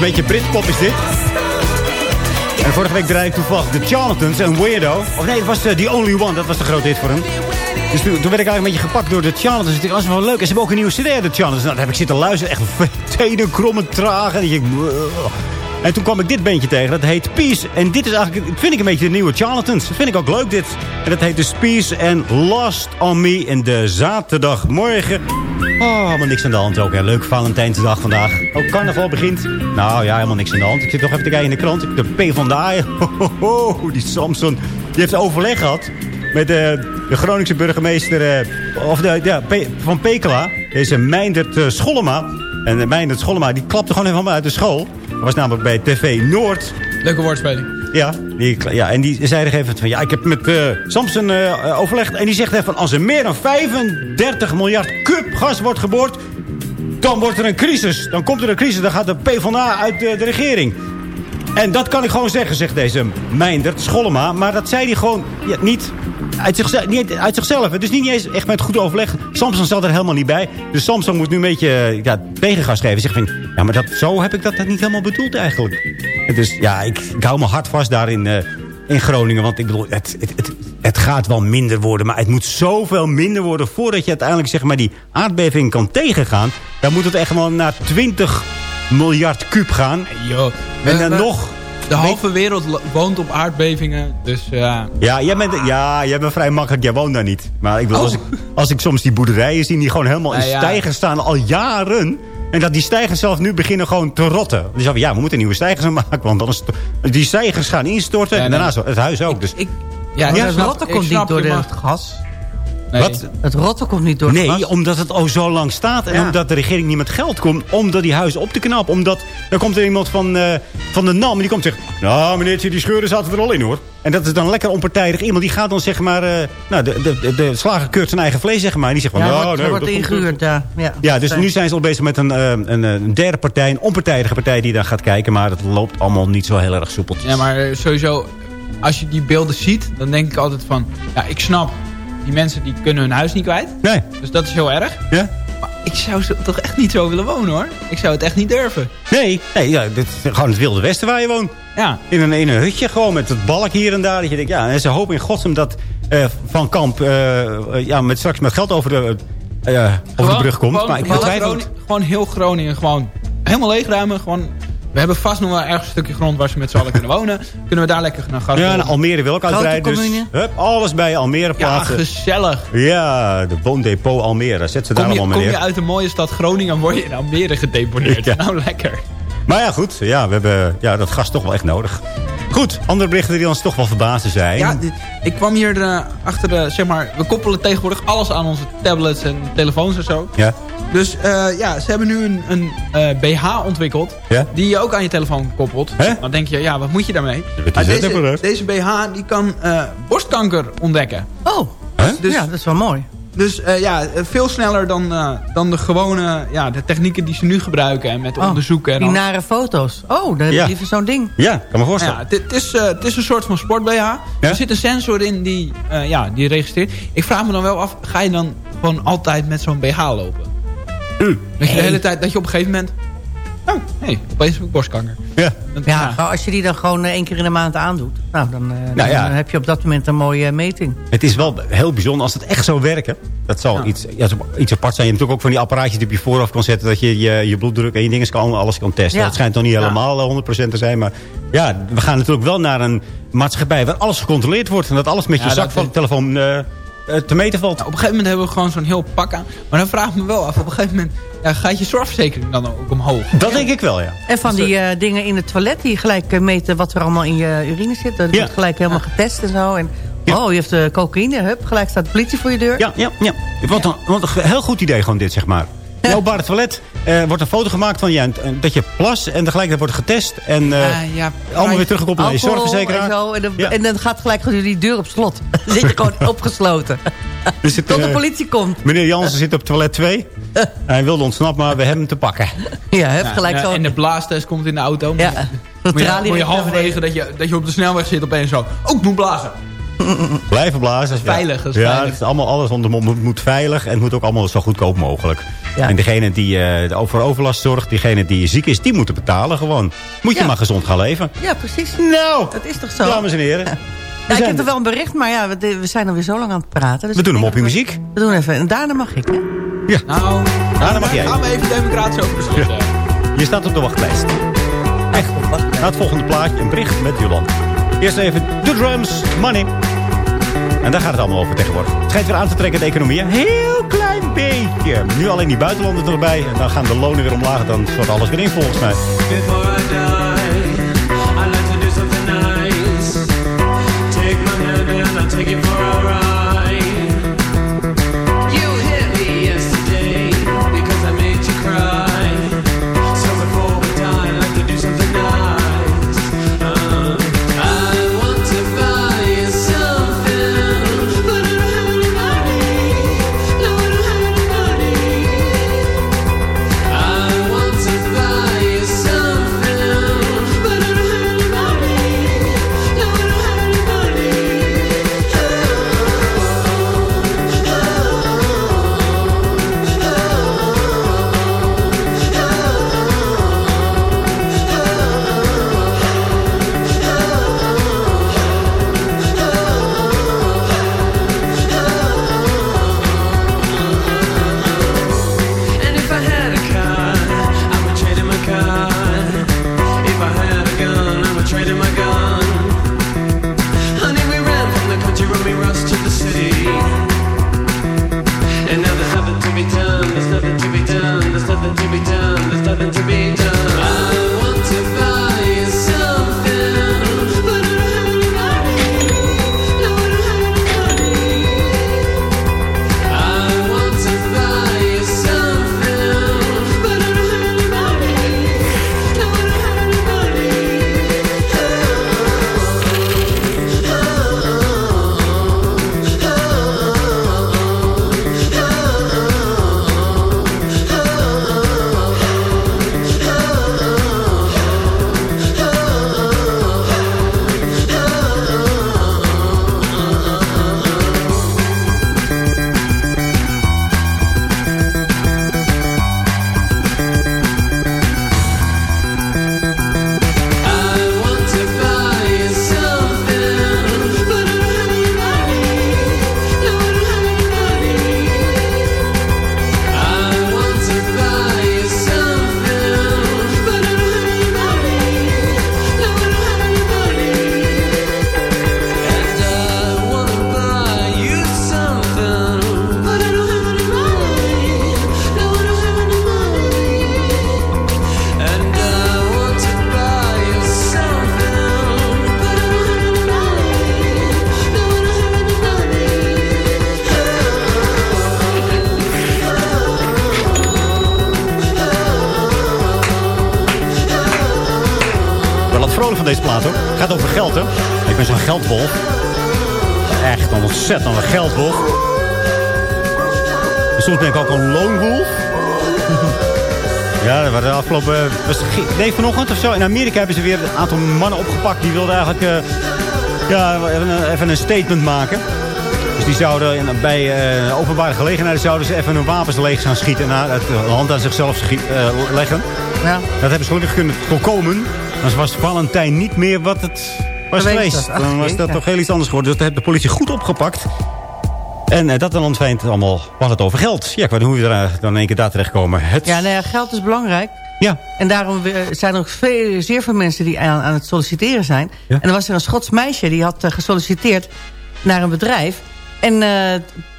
Beetje Britpop is dit. En vorige week draaide ik toevallig The Charlatans en Weirdo. Of nee, het was eh, The Only One. Dat was de grote hit voor hem. Dus toen, werd ik eigenlijk een beetje gepakt door The Charlatans. Dat is wel leuk. En ze hebben ook een nieuwe CD, The Charlatans. Nou, daar heb ik zitten luisteren. Echt tenen, kromme, traag. En, ik, en toen kwam ik dit bandje tegen. Dat heet Peace. En dit is eigenlijk, vind ik een beetje de nieuwe Charlatans. Dat vind ik ook leuk, dit. En dat heet dus Peace and Lost on Me in de zaterdagmorgen. Oh, helemaal niks aan de hand ook. Hè. Leuk Valentijnsdag vandaag. Ook carnaval begint. Nou ja, helemaal niks aan de hand. Ik zit toch even te kijken in de krant. De P van de A. Die Samson. Die heeft overleg gehad met de, de Groningse burgemeester eh, of de, ja, van Pekela. Deze Meindert eh, Schollema. En Meindert Schollema die klapte gewoon helemaal uit de school. Dat was namelijk bij TV Noord. Leuke woordspeling. Ja, die, ja, en die zei even van... Ja, ik heb met eh, Samson eh, overlegd. En die zegt even van... Als er meer dan 35 miljard kub gas wordt geboord... dan wordt er een crisis. Dan komt er een crisis. Dan gaat de PvdA uit de, de regering. En dat kan ik gewoon zeggen, zegt deze Meindert Schollema. Maar dat zei hij gewoon ja, niet, uit zichzelf, niet uit zichzelf. Het is niet eens echt met goed overleg. Samson zat er helemaal niet bij. Dus Samson moet nu een beetje eh, ja, tegengas geven. Van, ja, maar dat, zo heb ik dat niet helemaal bedoeld eigenlijk. En Dus ja, ik, ik hou me hard vast daar in, eh, in Groningen. Want ik bedoel, het, het, het, het gaat wel minder worden. Maar het moet zoveel minder worden voordat je uiteindelijk zeg maar, die aardbeving kan tegengaan. Dan moet het echt wel naar 20 miljard kuub gaan. Yo, En dan we- nog... De halve wereld woont op aardbevingen. Dus ja. Ja, jij bent, ja, jij bent vrij makkelijk. Jij woont daar niet. Maar ik bedoel, als, ik, Oh. als ik soms die boerderijen zie... die gewoon helemaal in ja. stijgers staan al jaren... en dat die stijgers zelf nu beginnen gewoon te rotten. Dus ja, we moeten nieuwe stijgers aan maken... want anders die stijgers gaan instorten... en daarna zo- het huis ook. Dus, ja, ik snap- rotten ik komt niet door het maar- gas. Nee. Wat? Het rotten komt niet door het. Nee, omdat het al zo lang staat. En Ja. omdat de regering niet met geld komt om dat die huizen op te knappen. Omdat, dan komt er iemand van, eh, van de NAM. Die komt en zegt, nou meneertje, die scheuren zaten er al in hoor. En dat is dan lekker onpartijdig iemand. Die gaat dan zeg maar, eh, nou de, de, de, de slager keurt zijn eigen vlees zeg maar. En die zegt van, Ja, nou wordt, nee, wordt dat ingehuurd, ja. Ja, Ja, dus Dat, nu zijn ze al bezig met een, eh, een, een derde partij, een onpartijdige partij die daar gaat kijken. Maar het loopt allemaal niet zo heel erg soepeltjes. Ja, maar sowieso, als je die beelden ziet, dan denk ik altijd van... Ja, ik snap, die mensen die kunnen hun huis niet kwijt. Nee. Dus dat is heel erg. Ja? Maar ik zou zo, toch echt niet zo willen wonen, hoor. Ik zou het echt niet durven. Nee, nee ja, dit is gewoon het wilde westen waar je woont. Ja. In een, in een hutje gewoon met het balk hier en daar. Dat je denkt, ja, en ze hopen in godsnaam dat eh, Van Kamp eh, ja, met, straks met geld over de, eh, over de brug komt. Gewoon, maar ik gewoon, betwijfel het. Groningen- gewoon heel Groningen, gewoon helemaal leegruimen. Gewoon, we hebben vast nog wel ergens een stukje grond waar ze met z'n allen kunnen wonen. Kunnen we daar lekker naar gas Ja, en Almere wil Grote uitbreiden. Dus hup, alles bij Almere Ja, plaatsen. gezellig. Ja, de woondepot Almere. Zet ze daar Kom je, allemaal kom meneer. je uit de mooie stad Groningen, word je in Almere gedeponeerd. Ja. Nou, lekker. Maar ja, goed. Ja, we hebben ja, dat gas toch wel echt nodig. Goed, andere berichten die ons toch wel verbazen zijn. Ja, ik kwam hier eh, achter de, zeg maar, we koppelen tegenwoordig alles aan onze tablets en telefoons en zo. Ja. Dus eh, ja, ze hebben nu een, een eh, BH ontwikkeld. Ja? Die je ook aan je telefoon koppelt. Hè? Dan denk je, ja, wat moet je daarmee? Maar deze, deze BH die kan eh, borstkanker ontdekken. Oh? Dus, ja, dat is wel mooi. dus eh, ja, eh, veel sneller dan, eh, dan de gewone ja, de technieken die ze nu gebruiken. En met Oh, onderzoeken. En Die nare foto's. Oh, heb Ja. liever zo'n ding. Ja, kan me voorstellen. Ja, het, is, eh, het is een soort van sport BH. Er zit een sensor in die, eh, ja, die registreert. Ik vraag me dan wel af, ga je dan gewoon altijd met zo'n BH lopen? Dat je de Nee. hele tijd, dat je op een gegeven moment... Oh, hé, hey, opeens heb ik borstkanker. Ja. Dat- Ja, nou, als je die dan gewoon eh, één keer in de maand aandoet. Nou, dan, eh, Nou ja. dan heb je op dat moment een mooie eh, meting. Het is wel heel bijzonder als het echt zou werken. Dat zal Ja. iets, ja, iets apart zijn. Je hebt natuurlijk ook van die apparaatjes die op je voorhoofd kan zetten. Dat je je, je bloeddruk en je dingen kan, alles kan testen. Ja. Dat schijnt nog niet helemaal eh, 100% te zijn. Maar ja, we gaan natuurlijk wel naar een maatschappij waar alles gecontroleerd wordt. En dat alles met je zak van de telefoon eh, eh, te meten valt. Nou, op een gegeven moment hebben we gewoon zo'n heel pak aan. Maar dan vraag ik me wel af, op een gegeven moment... Ja, gaat je zorgverzekering dan ook omhoog? Dat denk ik wel, ja. En van die eh, dingen in het toilet die gelijk eh, meten wat er allemaal in je urine zit. Dat Ja. wordt gelijk helemaal getest en zo. En, Ja. Oh, je hebt uh, cocaïne. Hup, gelijk staat de politie voor je deur. Ja, ja, ja. Wat, een, wat een heel goed idee gewoon dit, zeg maar. Het openbare toilet eh, wordt een foto gemaakt van ja, dat je plas en tegelijkertijd wordt getest. En eh, ja, allemaal weer teruggekoppeld naar je zorgverzekeraar. En, zo, en, dan, Ja. en dan gaat gelijk gewoon die deur op slot. Dan zit je gewoon opgesloten. Dus het, Tot de eh, politie komt. Meneer Jansen zit op toilet 2. Hij wilde ontsnappen, maar we hebben hem te pakken. Ja, heb gelijk ja, zo. En de blaastest komt in de auto. Ja, Moet je, moet je, halverwege dat je, dat je op de snelweg zit opeens zo... Oh, ik moet blazen. Blijven blazen. Veilig, dat is ja, veilig. het is allemaal alles onder moet, moet veilig en het moet ook allemaal zo goedkoop mogelijk. Ja. En degene die eh, voor overlast zorgt, diegene die ziek is, die moeten betalen gewoon. Moet je Ja. maar gezond gaan leven. Ja, precies. Nou, Dat is toch zo? dames en heren. Ja, ik zijn heb er wel een bericht, maar ja, we, we zijn alweer zo lang aan het praten. dus We doen hem op we- muziek. We doen even. En daarna mag ik, hè? Nou, Ja, dan mag jij. gaan we even democratisch over beslissen. Je staat op de wachtlijst. Echt. Na het volgende plaatje een bericht met Jolan. Eerst even de drums, money. En daar gaat het allemaal over tegenwoordig. Het schijnt weer aan te trekken de economie. Een heel klein beetje. Nu alleen die buitenlanders erbij. En dan gaan de lonen weer omlaag. Dan wordt alles weer in volgens mij. Before I zo. In Amerika hebben ze weer een aantal mannen opgepakt. Die wilden eigenlijk eh, ja, even, een, even een statement maken. Dus die zouden in, bij eh, openbare gelegenheden zouden ze even hun wapens leeg gaan schieten. En naar het hand aan zichzelf schiet, eh, leggen. Ja. Dat hebben ze gelukkig kunnen voorkomen. Dan was Valentijn niet meer wat het was Geweest Dan was dat toch heel iets anders geworden. Dus dat heeft de politie goed opgepakt. En eh, dat dan ontwijnt allemaal, was het over geld. Ja, niet hoe we er eh, dan in één keer daar terechtkomen. Het, Ja, nou ja, geld is belangrijk. Ja. En daarom eh, zijn er ook veel, zeer veel mensen die aan, aan het solliciteren zijn. Ja. En er was er een Schots meisje die had gesolliciteerd naar een bedrijf. En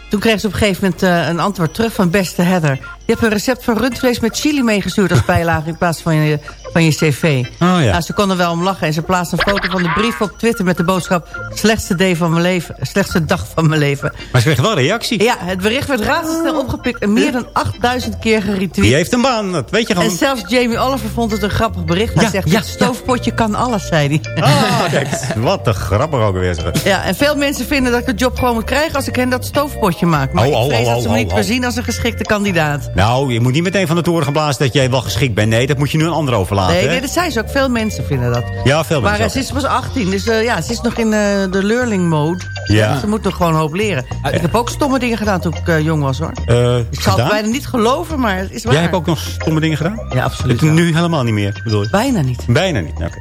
toen kreeg ze op een gegeven moment een antwoord terug van beste Heather. Je hebt een recept van rundvlees met chili meegestuurd als bijlage in plaats van je, van je cv. Oh ja. Nou, ze kon er wel om lachen en ze plaatste een foto van de brief op Twitter met de boodschap... slechtste, day van mijn leven, slechtste dag van mijn leven. Maar ze kreeg wel reactie. Ja, het bericht werd razendsnel opgepikt en meer dan 8000 keer geretweet. Die heeft een baan, dat weet je En gewoon. zelfs Jamie Oliver vond het een grappig bericht. Hij Ja, zegt, ja, het stoofpotje kan alles, zei hij. Ah, kijk, wat een grappig ook weer. zeg. Ja, en veel mensen vinden dat ik de job gewoon moet krijgen... als ik hen dat stoofpotje maak. Maar Oh, ik oh, vrees oh, dat ze oh, me niet oh, meer oh. zien als een geschikte kandidaat. Nou, je moet niet meteen van de toren gaan blazen dat jij wel geschikt bent. Nee, dat moet je nu een ander overlaten. Nee, dat zijn ze ook. Veel mensen vinden dat. Ja, veel Maar mensen eh, ze is pas 18, dus eh, ja, ze is nog in eh, de learning mode. Ja. Ze moeten gewoon een hoop leren. Ik heb ook stomme dingen gedaan toen ik jong was, hoor. Eh, Ik zal het bijna niet geloven, maar het is waar. Jij hebt ook nog stomme dingen gedaan? Ja, absoluut. Nu helemaal niet meer, bedoel je? Bijna niet. Bijna niet, oké.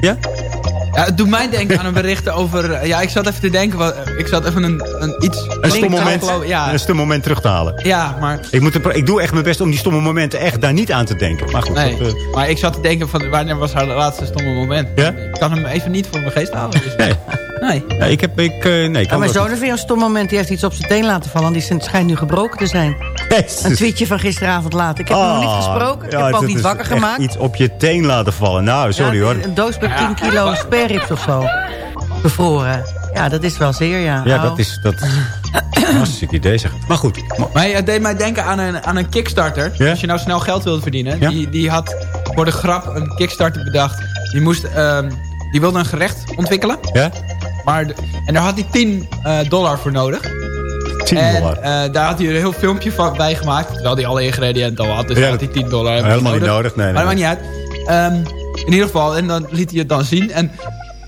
Ja? Ja, het doet mij denken aan een bericht over... eh, Ja, ik zat even te denken... Wat, ik zat even een, een iets... Een stom moment, Ja, een stom moment terug te halen. ja, maar... Ik, moet er, ik doe echt mijn best om die stomme momenten echt daar niet aan te denken. Maar goed. Nee, dat, eh, maar ik zat te denken van wanneer was haar laatste stomme moment. Ja? Ik kan hem even niet voor mijn geest halen. Dus. nee. Nee. Ja, ik heb... Ik, eh, nee, ik Ja, mijn zoon heeft weer een stom moment. Die heeft iets op zijn teen laten vallen. Die schijnt nu gebroken te zijn. Jezus. Een tweetje van gisteravond laat. Ik heb hem nog niet Ah, gesproken. Ik ja, heb hem ook niet wakker gemaakt. iets op je teen laten vallen. Nou, sorry Ja, hoor. Een doos met 10 kilo sperrips of zo. Bevroren. Ja, dat is wel zeer, ja. Ja, Au. dat is... Dat, hartstikke idee zeg. Maar goed. Maar- het deed mij denken aan een, aan een Kickstarter. Als je nou snel geld wilde verdienen. Die, die had voor de grap een Kickstarter bedacht. Die, moest, ehm, die wilde een gerecht ontwikkelen. Ja? Maar de- en daar had hij 10 eh, dollar voor nodig. 10 en, dollar. eh, daar had hij een heel filmpje van bij gemaakt. Terwijl hij alle ingrediënten al had. Dus Ja, daar had hij 10 dollar helemaal niet nodig, nee, maar dat nee. maakt niet uit. Ehm, in ieder geval, en dan liet hij het dan zien. En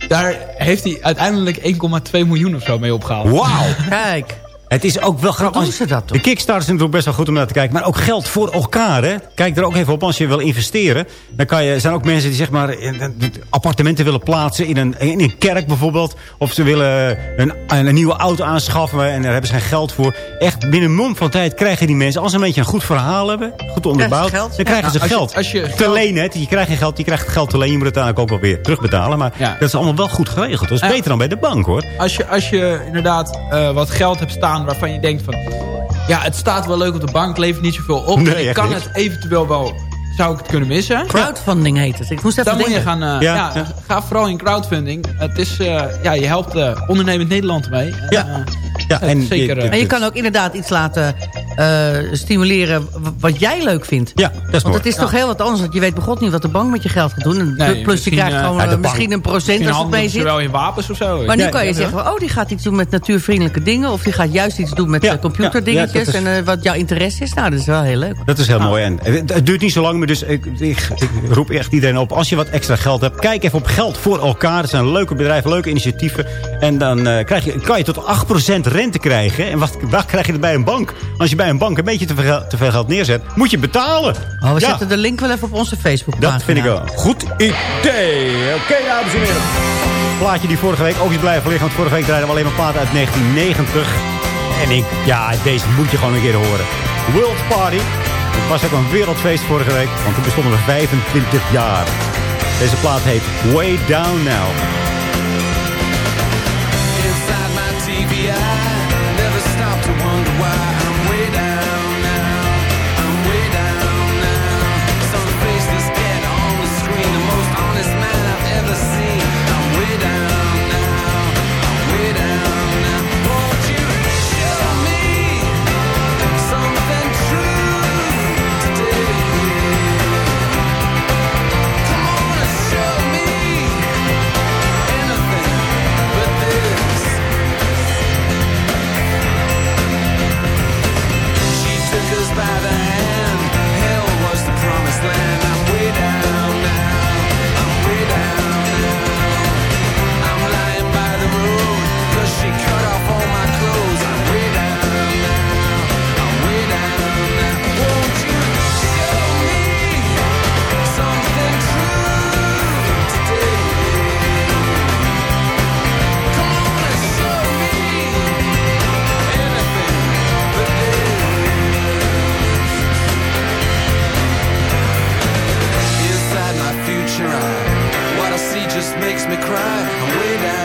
daar heeft hij uiteindelijk 1,2 miljoen of zo mee opgehaald. Wauw. Kijk. Het is ook wel grappig. doen ze dat toch? De Kickstarter is natuurlijk best wel goed om naar te kijken. Maar ook geld voor elkaar. Hè? Kijk er ook even op als je wil investeren. Dan kan je, er zijn ook mensen die zeg maar appartementen willen plaatsen. In een, in een kerk bijvoorbeeld. Of ze willen een, een nieuwe auto aanschaffen. En daar hebben ze geen geld voor. Echt binnen een mom van tijd krijgen die mensen. Als ze een beetje een goed verhaal hebben. Goed onderbouwd. Krijgen geld. Dan krijgen ze Ja, als je- geld. als je te geld- lenen. hè. Je krijgt geen geld. Je krijgt geld te lenen. Je moet het uiteindelijk ook wel weer terugbetalen. Maar Ja. dat is allemaal wel goed geregeld. Dat is Ja. beter dan bij de bank hoor. Als je, als je inderdaad eh, wat geld hebt staan waarvan je denkt van... Ja, het staat wel leuk op de bank, levert niet zoveel op. Nee, ik kan niet. het eventueel wel... Zou ik het kunnen missen? Crowdfunding heet het. Ik moest even Dan moet je gaan... eh, Ja, ja, ja. Ga vooral in crowdfunding. Het is, eh, ja, je helpt eh, ondernemend Nederland mee. Ja. Ja, en zeker... je- En je kan ook inderdaad iets laten eh, stimuleren wat jij leuk vindt. Ja, dat is Want mooi. het is toch heel wat anders. Want je weet begot niet wat de bank met je geld gaat doen. En Nee, plus je krijgt eh, gewoon eh, misschien een procent misschien als het mee zit. wel in wapens of zo. Maar nu Ja, kan je ja, zeggen, oh, die gaat iets doen met natuurvriendelijke dingen. Of die gaat juist iets doen met computerdingetjes. dat is- En wat jouw interesse is. Nou, dat is wel heel leuk. Dat is heel mooi. En het, duurt niet zo lang, maar dus ik, ik, ik roep echt iedereen op. Als je wat extra geld hebt, kijk even op Geld voor elkaar. Het zijn leuke bedrijven, leuke initiatieven. En dan krijg je, kan je tot 8% rente krijgen. En wat, waar krijg je dat bij een bank? Als je bij een bank een beetje te veel, geld- te veel geld neerzet, moet je betalen. Oh, we Ja, zetten de link wel even op onze Facebookpagina. dat vind ik wel een goed idee. Oké, dames en heren. Plaatje die vorige week ook is blijven liggen. Want vorige week draaiden we alleen maar platen uit 1990. En ik, ja, deze moet je gewoon een keer horen. World Party. Het was ook een wereldfeest vorige week. Want toen bestonden we 25 jaar. Deze plaat heet Way Down Now. Inside my TV, makes me cry. I'm way down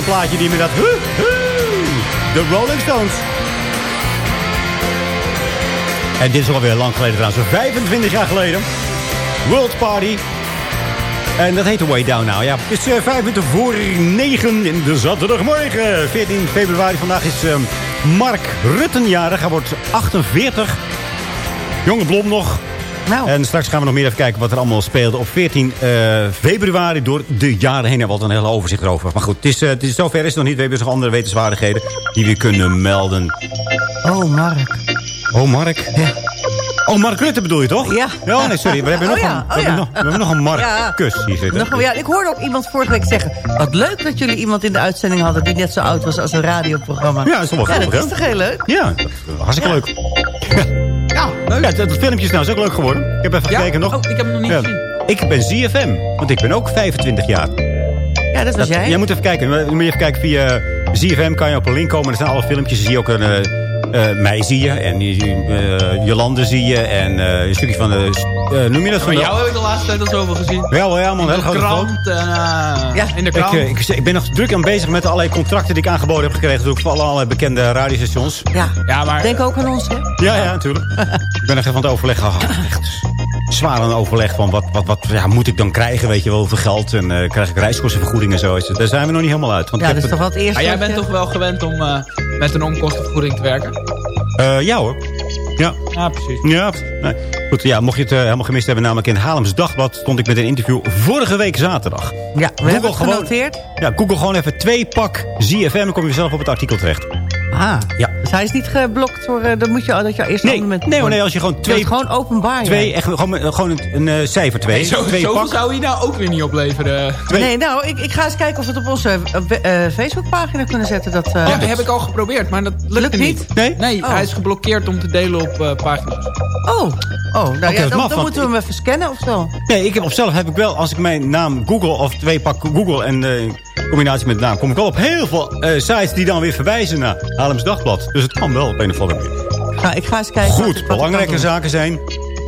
een plaatje die me dat... De Rolling Stones. En dit is alweer lang geleden trouwens. 25 jaar geleden. World Party. En dat heet The Way Down Now. Ja, het is uh, 5 minuten voor 9 in de zaterdagmorgen. 14 februari. Vandaag is uh, Mark Rutten jarig. Hij wordt 48. Jonge blom nog. Nou. En straks gaan we nog meer even kijken wat er allemaal speelde op 14 uh, februari door de jaren heen. Hebben we altijd een hele overzicht erover. Maar goed, het is, uh, het is, zover is het nog niet. We hebben dus nog andere wetenswaardigheden die we kunnen melden. Oh, Mark. Oh, Mark. Ja. Oh, Mark Rutte bedoel je toch? Ja. Ja, nee, sorry. We hebben Oh nog, ja, een, we oh hebben ja. nog, we hebben nog een Mark Ja. Kus hier zitten. Nog, ja, ik hoorde ook iemand vorige week zeggen... wat leuk dat jullie iemand in de uitzending hadden... die net zo oud was als een radioprogramma. Ja, dat is wel grappig, dat is toch heel leuk? Ja, hartstikke leuk. Ja, leuk. Ja, dat, filmpje is nou is ook leuk geworden. Ik heb even Ja? gekeken nog. Oh, ik heb hem nog niet Ja. gezien. Ik ben ZFM, want ik ben ook 25 jaar. Ja, dat was Dat- jij. Jij moet even kijken. Je moet even kijken via ZFM. Kan je op een link komen. Er zijn alle filmpjes. Je ziet ook een... eh, eh, mij zie je. En je, eh, Jolande zie je. En eh, een stukje van de... noem je dat? Van Van de, jou heb ik de laatste tijd al zoveel gezien. Wel, ja, man. In de krant. en, eh, Ja. In de Ik, krant. eh, ik, ik ben nog druk aan bezig met allerlei contracten die ik aangeboden heb gekregen. Dus ook voor alle- allerlei bekende radiostations. Ja. ja, maar... Denk ook aan ons, hè? Ja, ja, natuurlijk. ik ben echt van het overleg. Oh, echt zwaar aan het overleg van wat, wat, wat ja, moet ik dan krijgen, weet je wel, voor geld. En eh, krijg ik reiskostenvergoeding en zo. Dus Daar zijn we nog niet helemaal uit. Want Ja, ik dat heb is toch wel het eerste... Maar jij wat bent toch wel gewend om eh, met een onkostenvergoeding te werken? Eh, ja hoor. Ja. Ja, precies. Ja, nee. goed. Ja, mocht je het eh, helemaal gemist hebben, namelijk in Haarlems Dagblad stond ik met een interview vorige week zaterdag. Ja, we hebben het gewoon- genoteerd. Ja, google gewoon even twee pak ZFM, dan kom je zelf op het artikel terecht. Ah, Ja. Dus hij is niet geblokt door... eh, dan moet je, dat je eerst Nee, abonnement nee, nee, als je gewoon twee, gewoon openbaar, twee ja. echt, gewoon, gewoon een, een eh, cijfer twee. Zo, twee pak. zou je nou ook weer niet opleveren. twee- Nee, nou, ik, ik ga eens kijken of we het op onze eh, eh, Facebookpagina kunnen zetten. Dat, eh, Ja, dat heb ik al geprobeerd, maar dat Lukt niet. niet? Nee? Nee, Oh. hij is geblokkeerd om te delen op eh, pagina's. Oh, oh nou dat ja, dan, maf, dan moeten we hem even scannen of zo. Nee, ik heb op zelf heb ik wel, als ik mijn naam Google of twee pak Google en eh, combinatie met de naam, kom ik wel op heel veel eh, sites die dan weer verwijzen naar Haarlems Dagblad. Dus het kan wel op een of andere manier. Ga, ik ga eens kijken. Goed, belangrijke zaken zijn.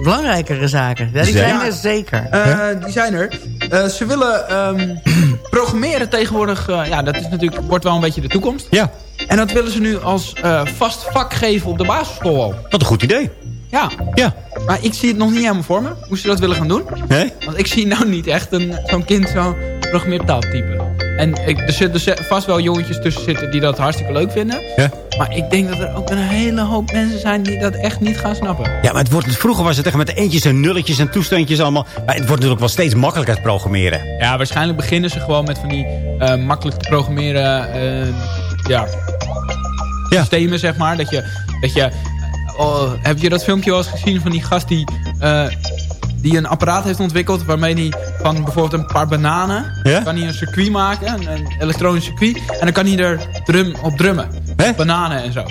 Belangrijkere zaken. Ja, die Zijn- er zeker. Eh, die zijn er. Eh, ze willen ehm, programmeren tegenwoordig. eh, ja, dat is natuurlijk, wordt wel een beetje de toekomst. Ja, En dat willen ze nu als eh, vast vak geven op de basisschool al. wat een goed idee. Ja, Ja. maar ik zie het nog niet helemaal voor me. Hoe ze dat willen gaan doen. Nee? Want ik zie nou niet echt een- zo'n kind zo programmeertaal typen. En ik, er zitten dus vast wel jongetjes tussen zitten die dat hartstikke leuk vinden. Ja. Maar ik denk dat er ook een hele hoop mensen zijn die dat echt niet gaan snappen. Ja, maar het wordt, vroeger was het echt met eentjes en nulletjes en toestandjes allemaal. Maar het wordt natuurlijk wel steeds makkelijker te programmeren. Ja, waarschijnlijk beginnen ze gewoon met van die eh, makkelijk te programmeren eh, ja, Ja. systemen, zeg maar. Dat je, dat je oh, heb je dat filmpje wel eens gezien van die gast die, eh, die een apparaat heeft ontwikkeld... waarmee hij van bijvoorbeeld een paar bananen... Ja? kan hij een circuit maken, een, een elektronisch circuit... en dan kan hij er drum op drummen. Hè? Bananen en zo.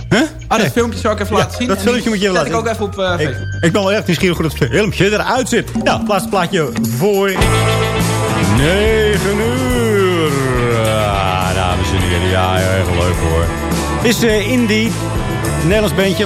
Ah, dat filmpje zal ik even laten zien. dat filmpje moet je even zet ik ook laten even op eh, Ik, Facebook. ik ben wel echt nieuwsgierig hoe dat filmpje eruit zit. Nou, plaats het plaatje voor 9 uur. Ah, dames en heren, ja, heel erg leuk hoor. Is eh, Indie, een Nederlands bandje.